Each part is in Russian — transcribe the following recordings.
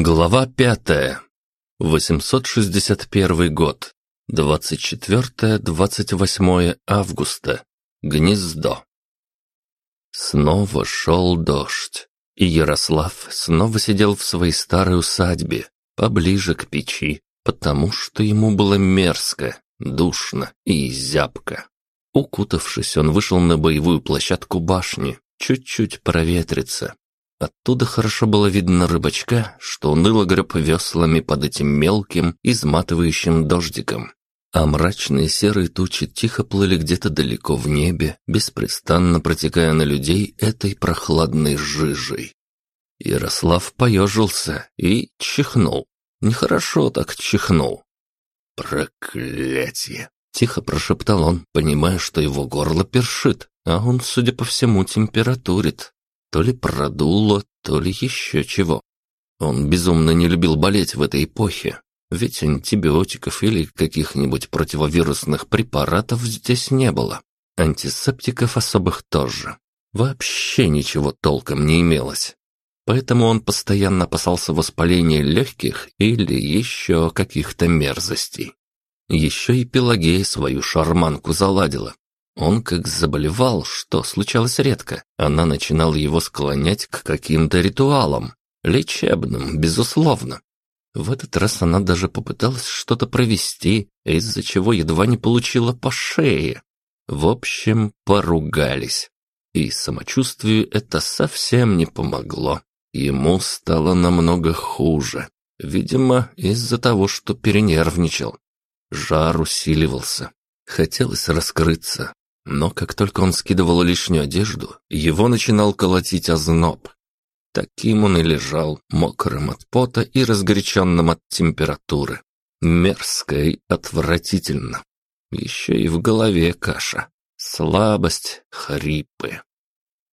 Глава пятая. 861 год. 24-28 августа. Гнездо. Снова шел дождь, и Ярослав снова сидел в своей старой усадьбе, поближе к печи, потому что ему было мерзко, душно и зябко. Укутавшись, он вышел на боевую площадку башни, чуть-чуть проветриться. Оттуда хорошо было видно рыбачка, что уныло греб веслами под этим мелким, изматывающим дождиком. А мрачные серые тучи тихо плыли где-то далеко в небе, беспрестанно протекая на людей этой прохладной жижей. Ярослав поежился и чихнул. Нехорошо так чихнул. «Проклятие!» — тихо прошептал он, понимая, что его горло першит, а он, судя по всему, температурит. То ли продуло, то ли еще чего. Он безумно не любил болеть в этой эпохе, ведь антибиотиков или каких-нибудь противовирусных препаратов здесь не было. Антисептиков особых тоже. Вообще ничего толком не имелось. Поэтому он постоянно опасался воспаления легких или еще каких-то мерзостей. Еще и Пелагея свою шарманку заладила, он как заболевал, что случалось редко, она начинала его склонять к каким-то ритуалам, лечебным, безусловно. В этот раз она даже попыталась что-то провести, из-за чего едва не получила по шее. В общем, поругались. И самочувствию это совсем не помогло. Ему стало намного хуже. Видимо, из-за того, что перенервничал. Жар усиливался. Хотелось раскрыться, но как только он скидывал лишнюю одежду, его начинал колотить озноб. Таким он и лежал, мокрым от пота и разгоряченным от температуры. Мерзко и отвратительно. Еще и в голове каша. Слабость, хрипы.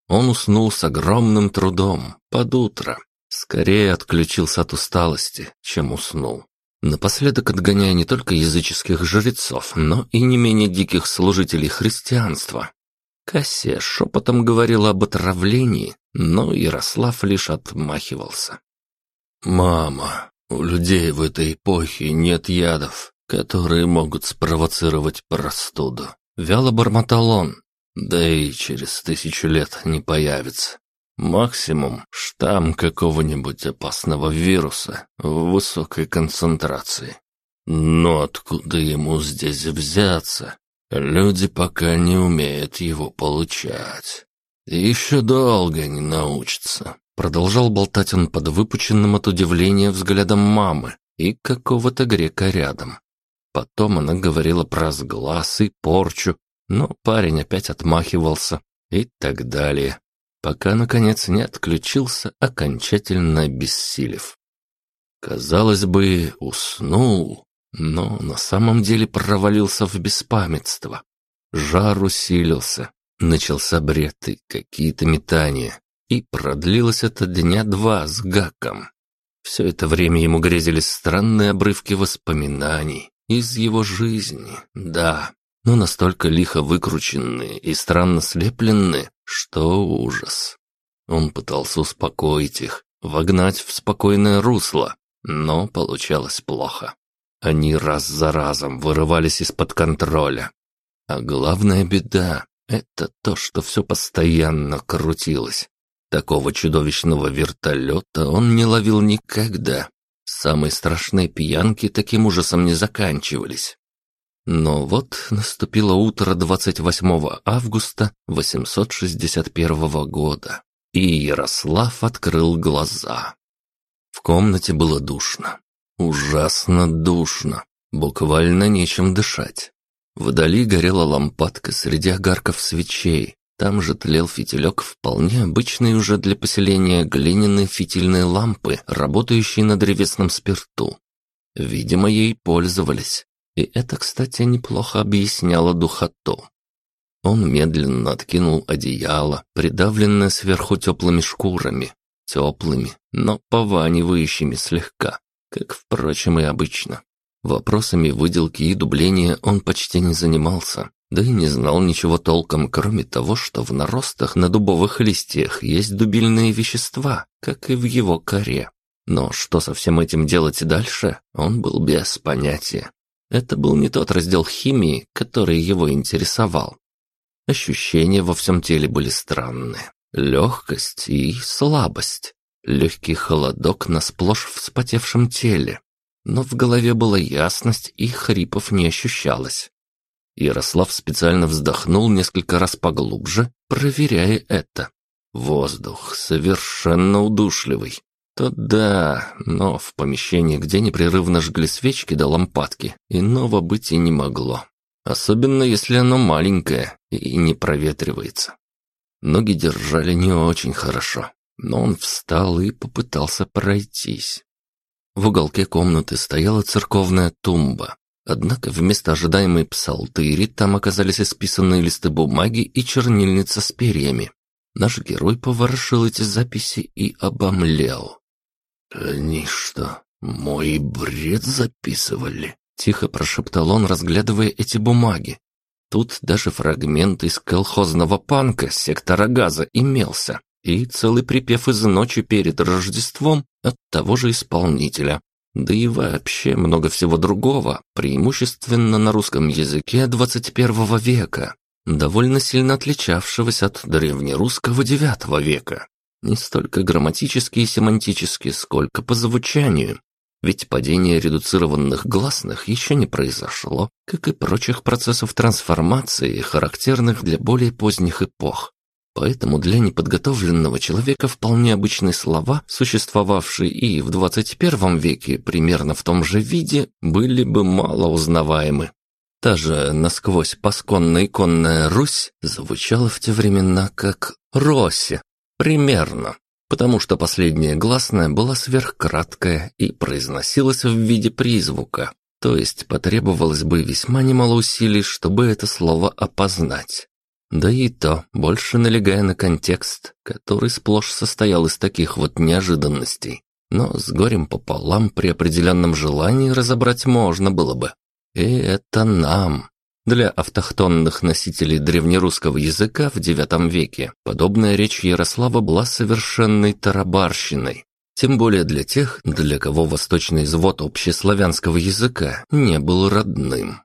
Он уснул с огромным трудом, под утро. Скорее отключился от усталости, чем уснул напоследок отгоняя не только языческих жрецов, но и не менее диких служителей христианства. Кассия шепотом говорила об отравлении, но Ярослав лишь отмахивался. «Мама, у людей в этой эпохе нет ядов, которые могут спровоцировать простуду», — вяло бормотал он. «Да и через тысячу лет не появится. Максимум штамм какого-нибудь опасного вируса в высокой концентрации. Но откуда ему здесь взяться? Люди пока не умеют его получать. И еще долго не научатся. Продолжал болтать он под выпученным от удивления взглядом мамы и какого-то грека рядом. Потом она говорила про сглаз и порчу, но парень опять отмахивался и так далее пока, наконец, не отключился, окончательно обессилев. Казалось бы, уснул, но на самом деле провалился в беспамятство. Жар усилился, начался бред и какие-то метания, и продлилось это дня два с гаком. Все это время ему грезились странные обрывки воспоминаний из его жизни, да, но настолько лихо выкрученные и странно слепленные, что ужас. Он пытался успокоить их, вогнать в спокойное русло, но получалось плохо. Они раз за разом вырывались из-под контроля. А главная беда — это то, что все постоянно крутилось. Такого чудовищного вертолета он не ловил никогда. Самые страшные пьянки таким ужасом не заканчивались. Но вот наступило утро 28 августа 861 года, и Ярослав открыл глаза. В комнате было душно, ужасно душно, буквально нечем дышать. Вдали горела лампадка среди огарков свечей, там же тлел фитилек вполне обычный уже для поселения глиняной фитильной лампы, работающей на древесном спирту. Видимо, ей пользовались. И это, кстати, неплохо объясняло духоту. Он медленно откинул одеяло, придавленное сверху теплыми шкурами. Теплыми, но пованивающими слегка, как, впрочем, и обычно. Вопросами выделки и дубления он почти не занимался, да и не знал ничего толком, кроме того, что в наростах на дубовых листьях есть дубильные вещества, как и в его коре. Но что со всем этим делать дальше, он был без понятия. Это был не тот раздел химии, который его интересовал. Ощущения во всем теле были странные. Легкость и слабость. Легкий холодок на сплошь вспотевшем теле. Но в голове была ясность, и хрипов не ощущалось. Ярослав специально вздохнул несколько раз поглубже, проверяя это. Воздух совершенно удушливый. То да, но в помещении, где непрерывно жгли свечки до лампадки, иного быть и не могло. Особенно если оно маленькое и не проветривается. Ноги держали не очень хорошо, но он встал и попытался пройтись. В уголке комнаты стояла церковная тумба, однако вместо ожидаемой псалтыри там оказались исписанные листы бумаги и чернильница с перьями. Наш герой поворошил эти записи и обомлел. «Они что, мой бред записывали?» Тихо прошептал он, разглядывая эти бумаги. Тут даже фрагмент из колхозного панка сектора газа имелся и целый припев из ночи перед Рождеством от того же исполнителя. Да и вообще много всего другого, преимущественно на русском языке 21 века, довольно сильно отличавшегося от древнерусского IX века. Не столько грамматически и семантически, сколько по звучанию. Ведь падение редуцированных гласных еще не произошло, как и прочих процессов трансформации, характерных для более поздних эпох. Поэтому для неподготовленного человека вполне обычные слова, существовавшие и в 21 веке примерно в том же виде, были бы мало узнаваемы. Та же насквозь пасконно-иконная Русь звучала в те времена как «Роси», примерно, потому что последняя гласная была сверхкраткая и произносилась в виде призвука, то есть потребовалось бы весьма немало усилий, чтобы это слово опознать. Да и то, больше налегая на контекст, который сплошь состоял из таких вот неожиданностей. Но с горем пополам при определенном желании разобрать можно было бы. И это нам. Для автохтонных носителей древнерусского языка в IX веке подобная речь Ярослава была совершенной тарабарщиной. Тем более для тех, для кого восточный извод общеславянского языка не был родным.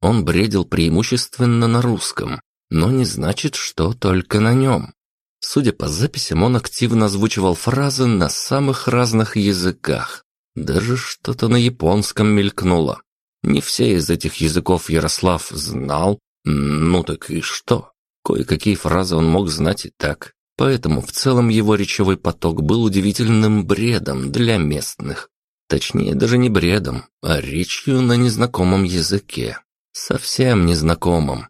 Он бредил преимущественно на русском, но не значит, что только на нем. Судя по записям, он активно озвучивал фразы на самых разных языках. Даже что-то на японском мелькнуло. Не все из этих языков Ярослав знал. Ну так и что? Кое-какие фразы он мог знать и так. Поэтому в целом его речевой поток был удивительным бредом для местных. Точнее, даже не бредом, а речью на незнакомом языке. Совсем незнакомом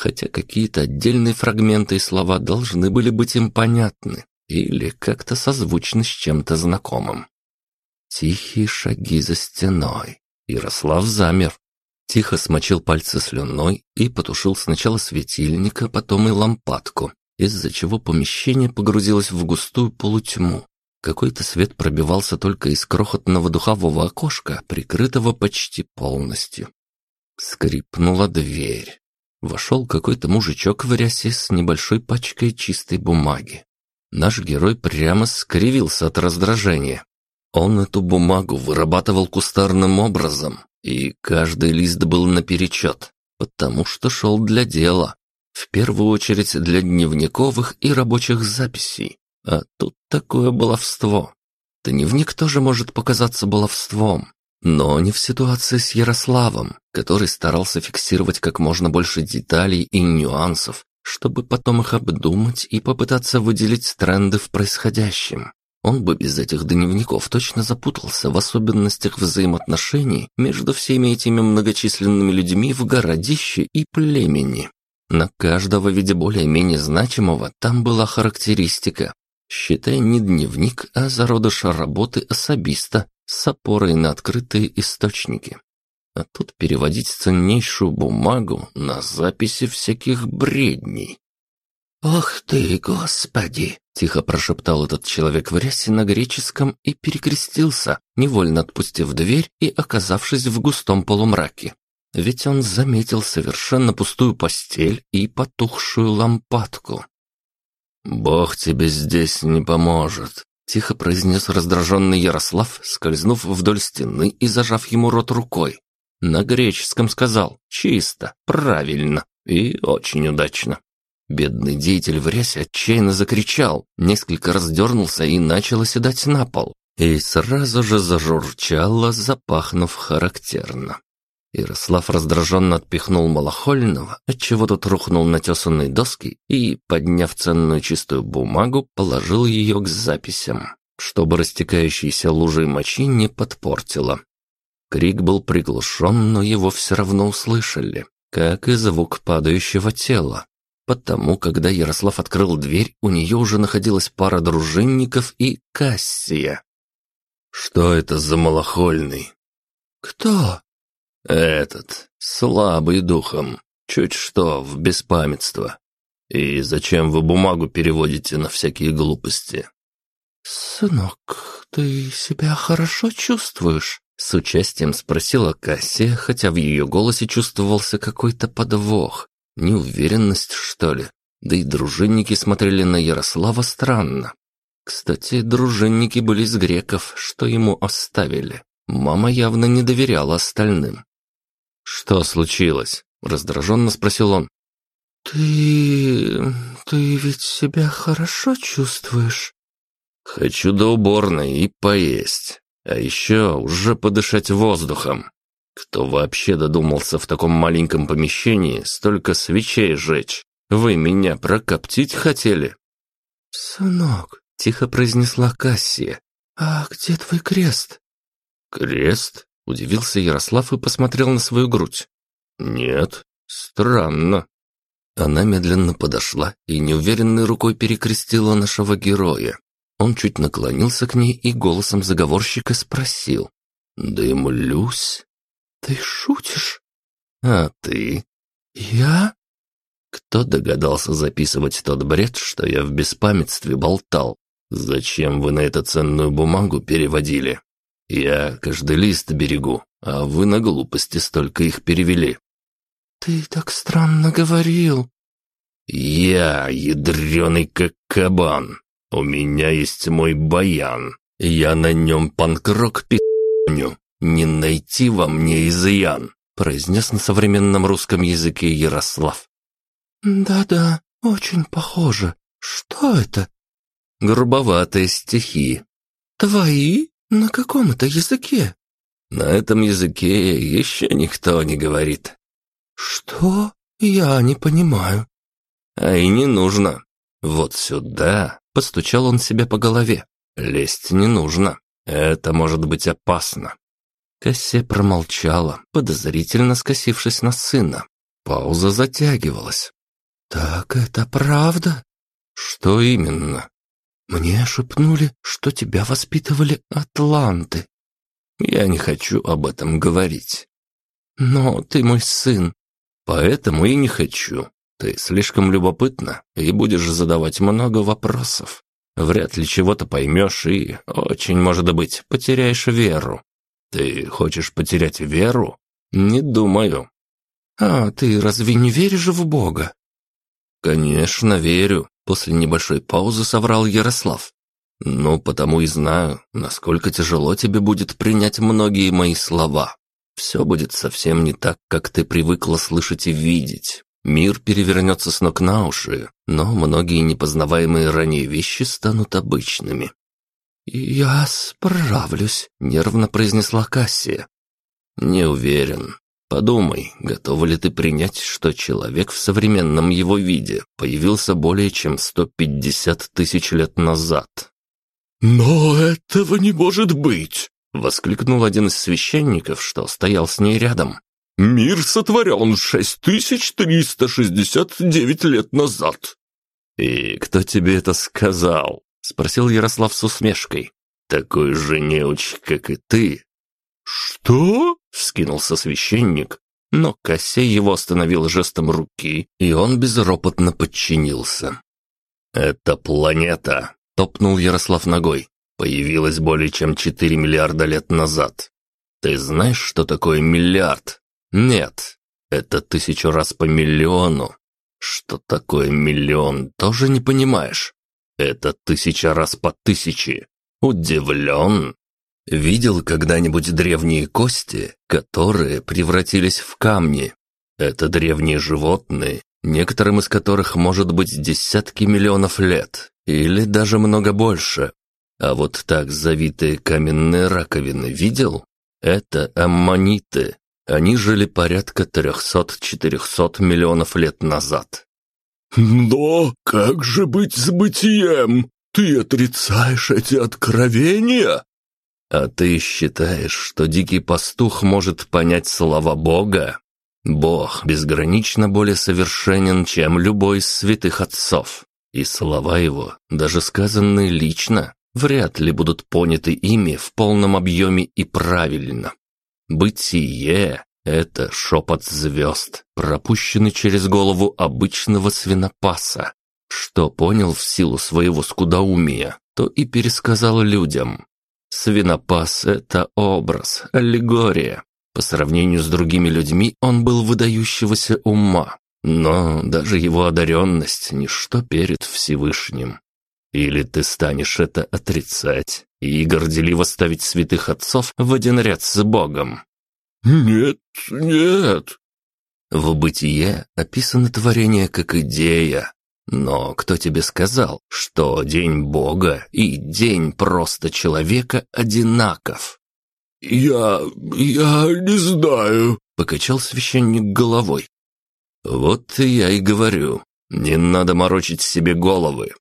хотя какие-то отдельные фрагменты и слова должны были быть им понятны или как-то созвучны с чем-то знакомым. Тихие шаги за стеной. Ярослав замер. Тихо смочил пальцы слюной и потушил сначала светильника, потом и лампадку, из-за чего помещение погрузилось в густую полутьму. Какой-то свет пробивался только из крохотного духового окошка, прикрытого почти полностью. Скрипнула дверь. Вошел какой-то мужичок в рясе с небольшой пачкой чистой бумаги. Наш герой прямо скривился от раздражения. Он эту бумагу вырабатывал кустарным образом, и каждый лист был наперечет, потому что шел для дела. В первую очередь для дневниковых и рабочих записей. А тут такое баловство. Дневник тоже может показаться баловством, но не в ситуации с Ярославом, который старался фиксировать как можно больше деталей и нюансов, чтобы потом их обдумать и попытаться выделить тренды в происходящем. Он бы без этих дневников точно запутался в особенностях взаимоотношений между всеми этими многочисленными людьми в городище и племени. На каждого виде более-менее значимого там была характеристика. Считай не дневник, а зародыш работы особиста, с опорой на открытые источники. А тут переводить ценнейшую бумагу на записи всяких бредней. «Ох ты, Господи!» — тихо прошептал этот человек в рясе на греческом и перекрестился, невольно отпустив дверь и оказавшись в густом полумраке. Ведь он заметил совершенно пустую постель и потухшую лампадку. «Бог тебе здесь не поможет», тихо произнес раздраженный Ярослав, скользнув вдоль стены и зажав ему рот рукой. На греческом сказал «чисто», «правильно» и «очень удачно». Бедный деятель в рясе отчаянно закричал, несколько раз дернулся и начал оседать на пол. И сразу же зажурчало, запахнув характерно. Ярослав раздраженно отпихнул Малахольного, отчего тот рухнул на тесанные доски и, подняв ценную чистую бумагу, положил ее к записям, чтобы растекающиеся лужи мочи не подпортило. Крик был приглушен, но его все равно услышали, как и звук падающего тела. Потому, когда Ярослав открыл дверь, у нее уже находилась пара дружинников и Кассия. «Что это за малохольный?» «Кто?» Этот, слабый духом, чуть что в беспамятство. И зачем вы бумагу переводите на всякие глупости? «Сынок, ты себя хорошо чувствуешь?» С участием спросила Кассия, хотя в ее голосе чувствовался какой-то подвох. Неуверенность, что ли? Да и дружинники смотрели на Ярослава странно. Кстати, дружинники были из греков, что ему оставили. Мама явно не доверяла остальным. «Что случилось?» – раздраженно спросил он. «Ты... ты ведь себя хорошо чувствуешь?» «Хочу до уборной и поесть, а еще уже подышать воздухом. Кто вообще додумался в таком маленьком помещении столько свечей жечь? Вы меня прокоптить хотели?» «Сынок», — тихо произнесла Кассия, — «а где твой крест?» «Крест?» Удивился Ярослав и посмотрел на свою грудь. «Нет, странно». Она медленно подошла и неуверенной рукой перекрестила нашего героя. Он чуть наклонился к ней и голосом заговорщика спросил. «Дымлюсь?» «Ты шутишь?» «А ты?» «Я?» Кто догадался записывать тот бред, что я в беспамятстве болтал? Зачем вы на эту ценную бумагу переводили? Я каждый лист берегу, а вы на глупости столько их перевели. Ты так странно говорил. Я ядреный как кабан. У меня есть мой баян. Я на нем панкрок пи***ню. Не найти во мне изъян, произнес на современном русском языке Ярослав. Да-да, очень похоже. Что это? Грубоватые стихи. Твои? «На каком это языке?» «На этом языке еще никто не говорит». «Что? Я не понимаю». «А и не нужно. Вот сюда», — постучал он себе по голове. «Лезть не нужно. Это может быть опасно». Кассе промолчала, подозрительно скосившись на сына. Пауза затягивалась. «Так это правда?» «Что именно?» Мне шепнули, что тебя воспитывали атланты. Я не хочу об этом говорить. Но ты мой сын. Поэтому и не хочу. Ты слишком любопытна и будешь задавать много вопросов. Вряд ли чего-то поймешь и, очень может быть, потеряешь веру. Ты хочешь потерять веру? Не думаю. А ты разве не веришь в Бога? Конечно, верю. После небольшой паузы соврал Ярослав. «Ну, потому и знаю, насколько тяжело тебе будет принять многие мои слова. Все будет совсем не так, как ты привыкла слышать и видеть. Мир перевернется с ног на уши, но многие непознаваемые ранее вещи станут обычными». «Я справлюсь», — нервно произнесла Кассия. «Не уверен. Подумай, готова ли ты принять, что человек в современном его виде появился более чем 150 тысяч лет назад? «Но этого не может быть!» — воскликнул один из священников, что стоял с ней рядом. «Мир сотворен 6369 лет назад!» «И кто тебе это сказал?» — спросил Ярослав с усмешкой. «Такой же неуч, как и ты, «Что?» — вскинулся священник, но Кассей его остановил жестом руки, и он безропотно подчинился. «Эта планета», — топнул Ярослав ногой, — «появилась более чем 4 миллиарда лет назад. Ты знаешь, что такое миллиард? Нет, это тысячу раз по миллиону. Что такое миллион, тоже не понимаешь? Это тысяча раз по тысяче. Удивлен. Видел когда-нибудь древние кости, которые превратились в камни? Это древние животные, некоторым из которых может быть десятки миллионов лет, или даже много больше. А вот так завитые каменные раковины видел? Это аммониты. Они жили порядка 300-400 миллионов лет назад. «Но как же быть с бытием? Ты отрицаешь эти откровения?» «А ты считаешь, что дикий пастух может понять слова Бога? Бог безгранично более совершенен, чем любой из святых отцов, и слова его, даже сказанные лично, вряд ли будут поняты ими в полном объеме и правильно. Бытие — это шепот звезд, пропущенный через голову обычного свинопаса, что понял в силу своего скудоумия, то и пересказал людям. Свинопас — это образ, аллегория, по сравнению с другими людьми он был выдающегося ума, но даже его одаренность – ничто перед Всевышним. Или ты станешь это отрицать и горделиво ставить святых отцов в один ряд с Богом? Нет, нет. В бытие описано творение как идея. Но кто тебе сказал, что день Бога и день просто человека одинаков? «Я... я не знаю», — покачал священник головой. «Вот я и говорю, не надо морочить себе головы.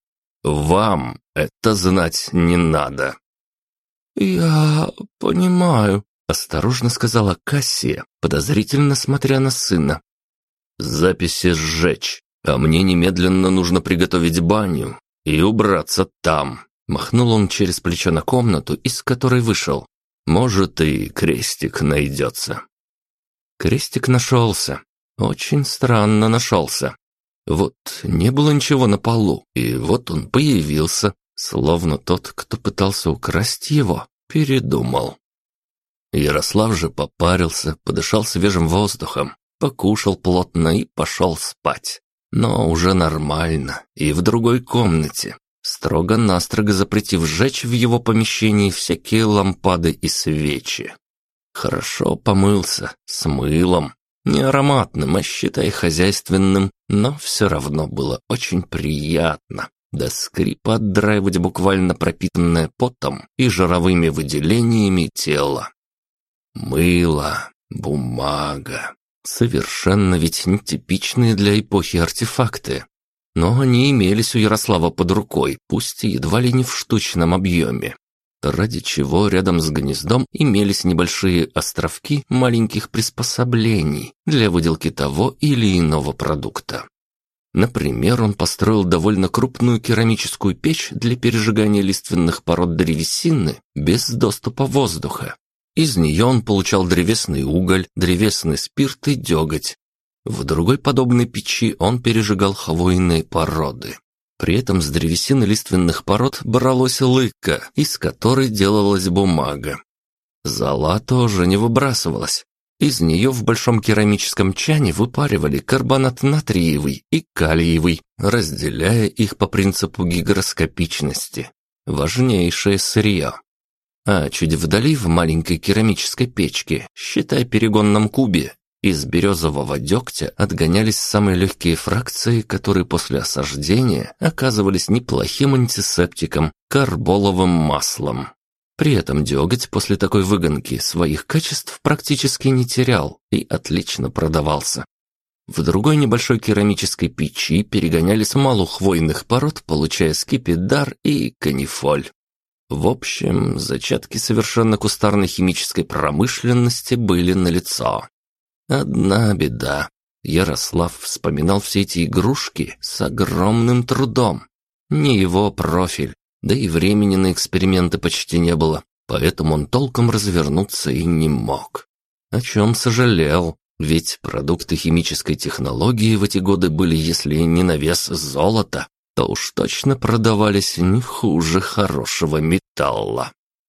Вам это знать не надо». «Я понимаю», — осторожно сказала Кассия, подозрительно смотря на сына. «Записи сжечь, а мне немедленно нужно приготовить баню и убраться там». Махнул он через плечо на комнату, из которой вышел. Может, и крестик найдется. Крестик нашелся. Очень странно нашелся. Вот не было ничего на полу, и вот он появился, словно тот, кто пытался украсть его, передумал. Ярослав же попарился, подышал свежим воздухом, покушал плотно и пошел спать. Но уже нормально, и в другой комнате, строго-настрого запретив сжечь в его помещении всякие лампады и свечи. Хорошо помылся, с мылом, не ароматным, а считай хозяйственным, но все равно было очень приятно. До скрипа отдраивать буквально пропитанное потом и жировыми выделениями тело. Мыло, бумага. Совершенно ведь нетипичные для эпохи артефакты но они имелись у Ярослава под рукой, пусть и едва ли не в штучном объеме. Ради чего рядом с гнездом имелись небольшие островки маленьких приспособлений для выделки того или иного продукта. Например, он построил довольно крупную керамическую печь для пережигания лиственных пород древесины без доступа воздуха. Из нее он получал древесный уголь, древесный спирт и деготь, в другой подобной печи он пережигал хвойные породы. При этом с древесины лиственных пород бралось лыка, из которой делалась бумага. Зола тоже не выбрасывалась. Из нее в большом керамическом чане выпаривали карбонат натриевый и калиевый, разделяя их по принципу гигроскопичности. Важнейшее сырье. А чуть вдали в маленькой керамической печке, считай перегонном кубе, из березового дегтя отгонялись самые легкие фракции, которые после осаждения оказывались неплохим антисептиком – карболовым маслом. При этом деготь после такой выгонки своих качеств практически не терял и отлично продавался. В другой небольшой керамической печи перегонялись малухвойных пород, получая скипидар и канифоль. В общем, зачатки совершенно кустарной химической промышленности были налицо. Одна беда. Ярослав вспоминал все эти игрушки с огромным трудом. Не его профиль, да и времени на эксперименты почти не было, поэтому он толком развернуться и не мог. О чем сожалел, ведь продукты химической технологии в эти годы были, если не на вес золота, то уж точно продавались не хуже хорошего металла.